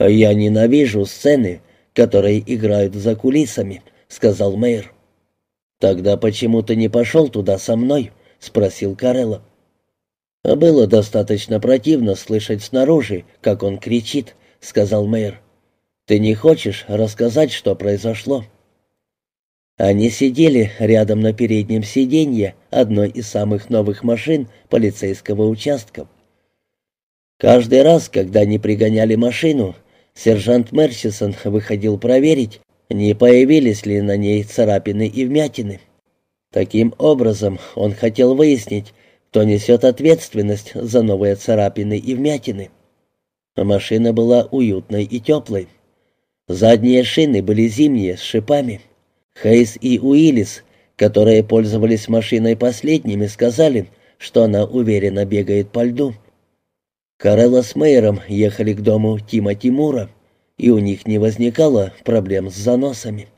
«Я ненавижу сцены, которые играют за кулисами», — сказал мэр. «Тогда почему ты не пошел туда со мной?» — спросил Карелла. «Было достаточно противно слышать снаружи, как он кричит», — сказал мэр. «Ты не хочешь рассказать, что произошло?» Они сидели рядом на переднем сиденье одной из самых новых машин полицейского участка. Каждый раз, когда они пригоняли машину, сержант Мерсисон выходил проверить, не появились ли на ней царапины и вмятины. Таким образом, он хотел выяснить, кто несет ответственность за новые царапины и вмятины. Машина была уютной и теплой. Задние шины были зимние, с шипами. Хейс и Уиллис, которые пользовались машиной последними, сказали, что она уверенно бегает по льду. Карелла с Мейером ехали к дому Тима Тимура, и у них не возникало проблем с заносами.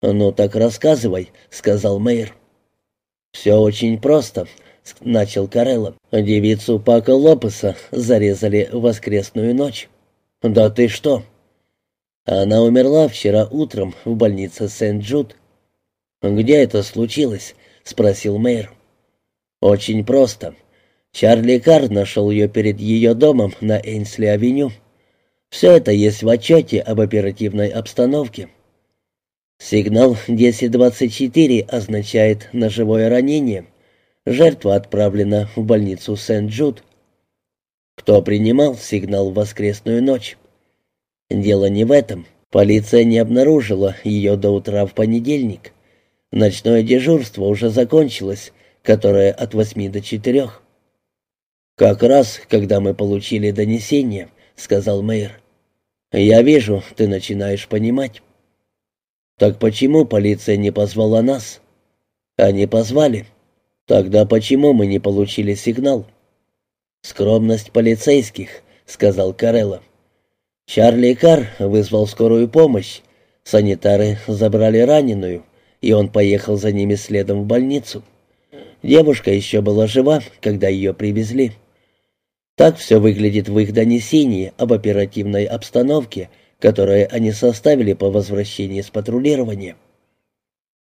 «Ну так рассказывай», — сказал Мейер. «Все очень просто», — начал Карелла. «Девицу Пака Лопеса зарезали в воскресную ночь». «Да ты что?» Она умерла вчера утром в больнице Сент-Джуд. «Где это случилось?» — спросил мэр. «Очень просто. Чарли Карр нашел ее перед ее домом на Эйнсли-авеню. Все это есть в отчете об оперативной обстановке. Сигнал 1024 означает ножевое ранение. Жертва отправлена в больницу Сент-Джуд. Кто принимал сигнал в воскресную ночь? Дело не в этом. Полиция не обнаружила ее до утра в понедельник. Ночное дежурство уже закончилось, которое от восьми до четырех. «Как раз, когда мы получили донесение», — сказал мэр. «Я вижу, ты начинаешь понимать». «Так почему полиция не позвала нас?» «Они позвали. Тогда почему мы не получили сигнал?» «Скромность полицейских», — сказал Карелла. Чарли Кар вызвал скорую помощь. Санитары забрали раненую, и он поехал за ними следом в больницу. Девушка еще была жива, когда ее привезли. Так все выглядит в их донесении об оперативной обстановке, которое они составили по возвращении с патрулирования.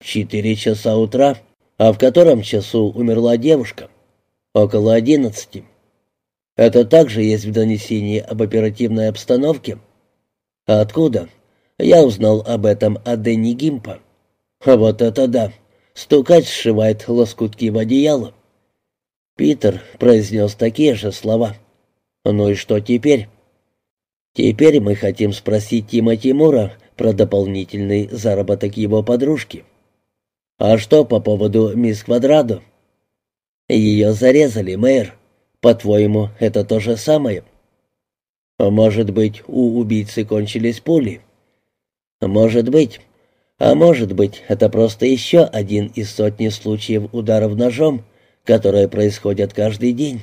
Четыре часа утра, а в котором часу умерла девушка? Около одиннадцати. Это также есть в донесении об оперативной обстановке. А откуда? Я узнал об этом от Дэнни Гимпа. А вот это да. Стукать сшивает лоскутки в одеяло. Питер произнес такие же слова. Ну и что теперь? Теперь мы хотим спросить Тима Тимура про дополнительный заработок его подружки. А что по поводу мисс Квадрадо? Ее зарезали, мэр. По-твоему, это то же самое? Может быть, у убийцы кончились пули? Может быть. А может быть, это просто еще один из сотни случаев ударов ножом, которые происходят каждый день.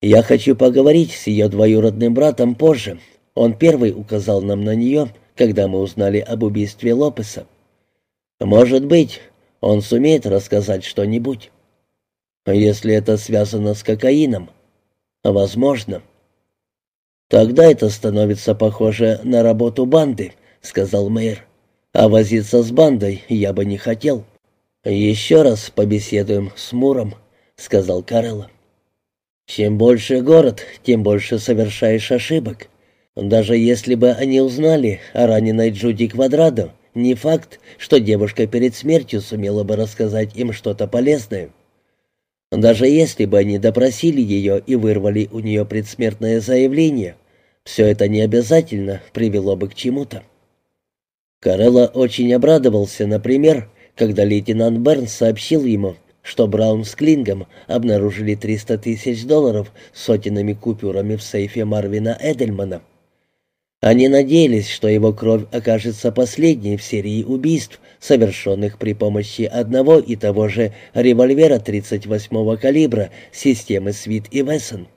Я хочу поговорить с ее двоюродным братом позже. Он первый указал нам на нее, когда мы узнали об убийстве Лопеса. Может быть, он сумеет рассказать что-нибудь. Если это связано с кокаином? Возможно. Тогда это становится похоже на работу банды, сказал мэр. А возиться с бандой я бы не хотел. Еще раз побеседуем с Муром, сказал Карелла. Чем больше город, тем больше совершаешь ошибок. Даже если бы они узнали о раненой Джуди Квадрадо, не факт, что девушка перед смертью сумела бы рассказать им что-то полезное. Даже если бы они допросили ее и вырвали у нее предсмертное заявление, все это не обязательно привело бы к чему-то. Карелла очень обрадовался, например, когда лейтенант Бернс сообщил ему, что Браун с Клингом обнаружили 300 тысяч долларов сотенными купюрами в сейфе Марвина Эдельмана. Они надеялись, что его кровь окажется последней в серии убийств, совершенных при помощи одного и того же револьвера 38-го калибра системы Свит и Вессон.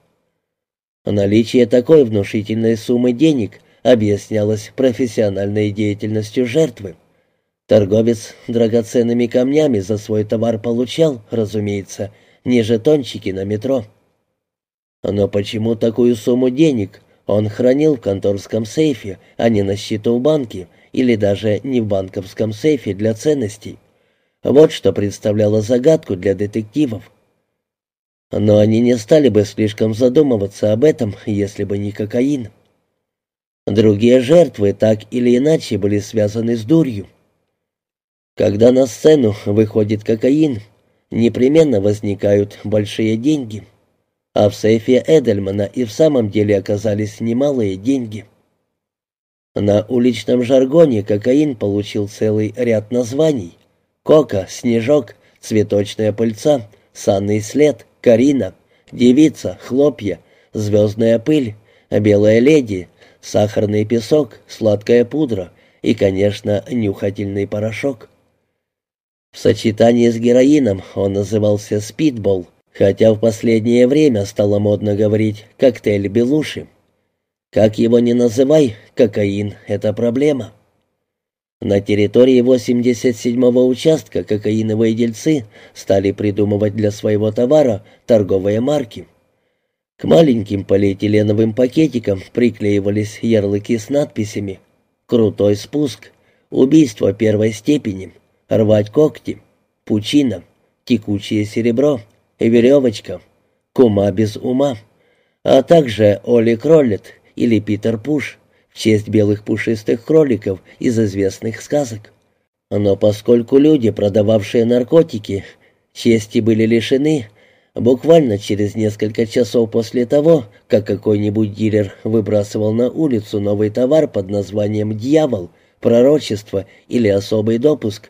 Наличие такой внушительной суммы денег объяснялось профессиональной деятельностью жертвы. Торговец драгоценными камнями за свой товар получал, разумеется, не жетончики на метро. Но почему такую сумму денег он хранил в конторском сейфе, а не на счету в банке, или даже не в банковском сейфе для ценностей. Вот что представляло загадку для детективов. Но они не стали бы слишком задумываться об этом, если бы не кокаин. Другие жертвы так или иначе были связаны с дурью. Когда на сцену выходит кокаин, непременно возникают большие деньги — а в сейфе Эдельмана и в самом деле оказались немалые деньги. На уличном жаргоне кокаин получил целый ряд названий. Кока, Снежок, Цветочная пыльца, Санный след, Карина, Девица, Хлопья, Звездная пыль, Белая леди, Сахарный песок, Сладкая пудра и, конечно, нюхательный порошок. В сочетании с героином он назывался «спидбол», Хотя в последнее время стало модно говорить «коктейль Белуши». Как его ни называй, кокаин — это проблема. На территории 87-го участка кокаиновые дельцы стали придумывать для своего товара торговые марки. К маленьким полиэтиленовым пакетикам приклеивались ярлыки с надписями «Крутой спуск», «Убийство первой степени», «Рвать когти», «Пучина», «Текучее серебро», веревочка, кума без ума, а также Оли Кроллет или Питер Пуш в честь белых пушистых кроликов из известных сказок. Но поскольку люди, продававшие наркотики, чести были лишены, буквально через несколько часов после того, как какой-нибудь дилер выбрасывал на улицу новый товар под названием «Дьявол», «Пророчество» или «Особый допуск»,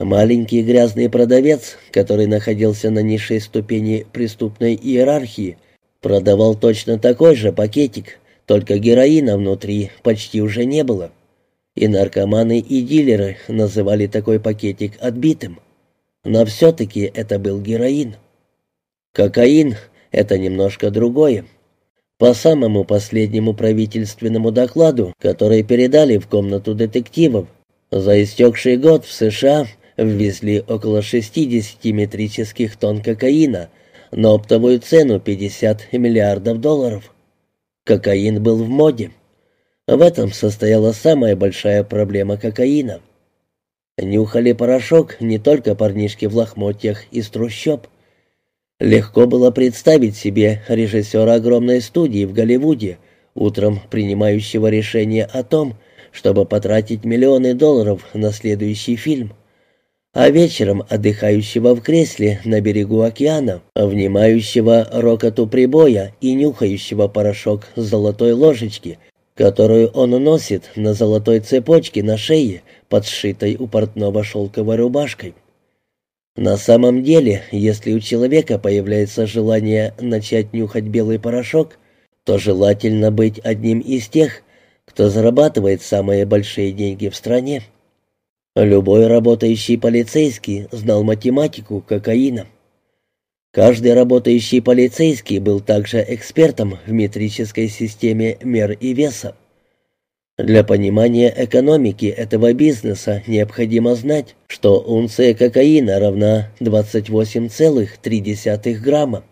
Маленький грязный продавец, который находился на низшей ступени преступной иерархии, продавал точно такой же пакетик, только героина внутри почти уже не было. И наркоманы, и дилеры называли такой пакетик отбитым. Но все-таки это был героин. Кокаин — это немножко другое. По самому последнему правительственному докладу, который передали в комнату детективов, за истекший год в США ввезли около 60 метрических тонн кокаина на оптовую цену 50 миллиардов долларов. Кокаин был в моде. В этом состояла самая большая проблема кокаина. Нюхали порошок не только парнишки в лохмотьях из трущоб. Легко было представить себе режиссера огромной студии в Голливуде, утром принимающего решение о том, чтобы потратить миллионы долларов на следующий фильм а вечером отдыхающего в кресле на берегу океана, внимающего рокоту прибоя и нюхающего порошок золотой ложечки, которую он носит на золотой цепочке на шее, подшитой у портного шелковой рубашкой. На самом деле, если у человека появляется желание начать нюхать белый порошок, то желательно быть одним из тех, кто зарабатывает самые большие деньги в стране. Любой работающий полицейский знал математику кокаина. Каждый работающий полицейский был также экспертом в метрической системе мер и веса. Для понимания экономики этого бизнеса необходимо знать, что унция кокаина равна 28,3 грамма,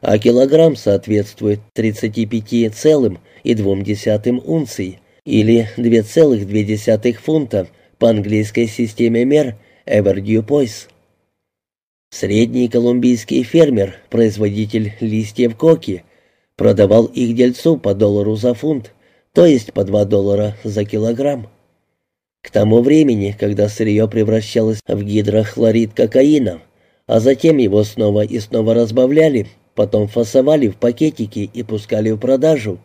а килограмм соответствует 35,2 унций или 2,2 фунта по английской системе мер Эвердью Пойс. Средний колумбийский фермер, производитель листьев коки, продавал их дельцу по доллару за фунт, то есть по 2 доллара за килограмм. К тому времени, когда сырье превращалось в гидрохлорид кокаина, а затем его снова и снова разбавляли, потом фасовали в пакетики и пускали в продажу,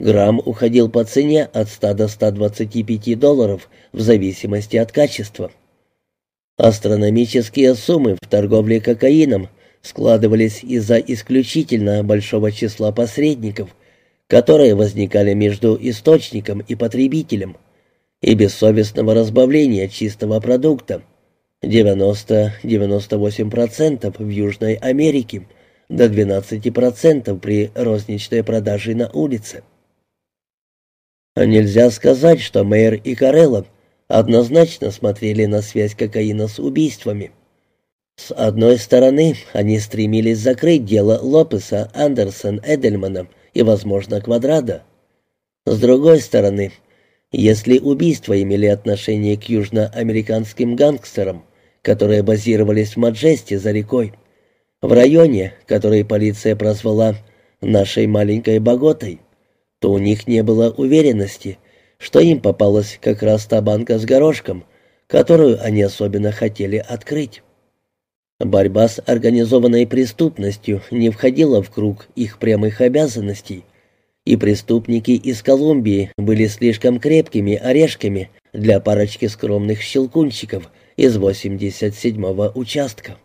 Грамм уходил по цене от 100 до 125 долларов в зависимости от качества. Астрономические суммы в торговле кокаином складывались из-за исключительно большого числа посредников, которые возникали между источником и потребителем, и бессовестного разбавления чистого продукта 90-98% в Южной Америке, до 12% при розничной продаже на улице. Нельзя сказать, что Мэйр и Карелло однозначно смотрели на связь кокаина с убийствами. С одной стороны, они стремились закрыть дело Лопеса, Андерсон, Эдельмана и, возможно, Квадрада, С другой стороны, если убийства имели отношение к южноамериканским гангстерам, которые базировались в Маджесте за рекой, в районе, который полиция прозвала «нашей маленькой Боготой», то у них не было уверенности, что им попалась как раз та банка с горошком, которую они особенно хотели открыть. Борьба с организованной преступностью не входила в круг их прямых обязанностей, и преступники из Колумбии были слишком крепкими орешками для парочки скромных щелкунчиков из 87-го участка.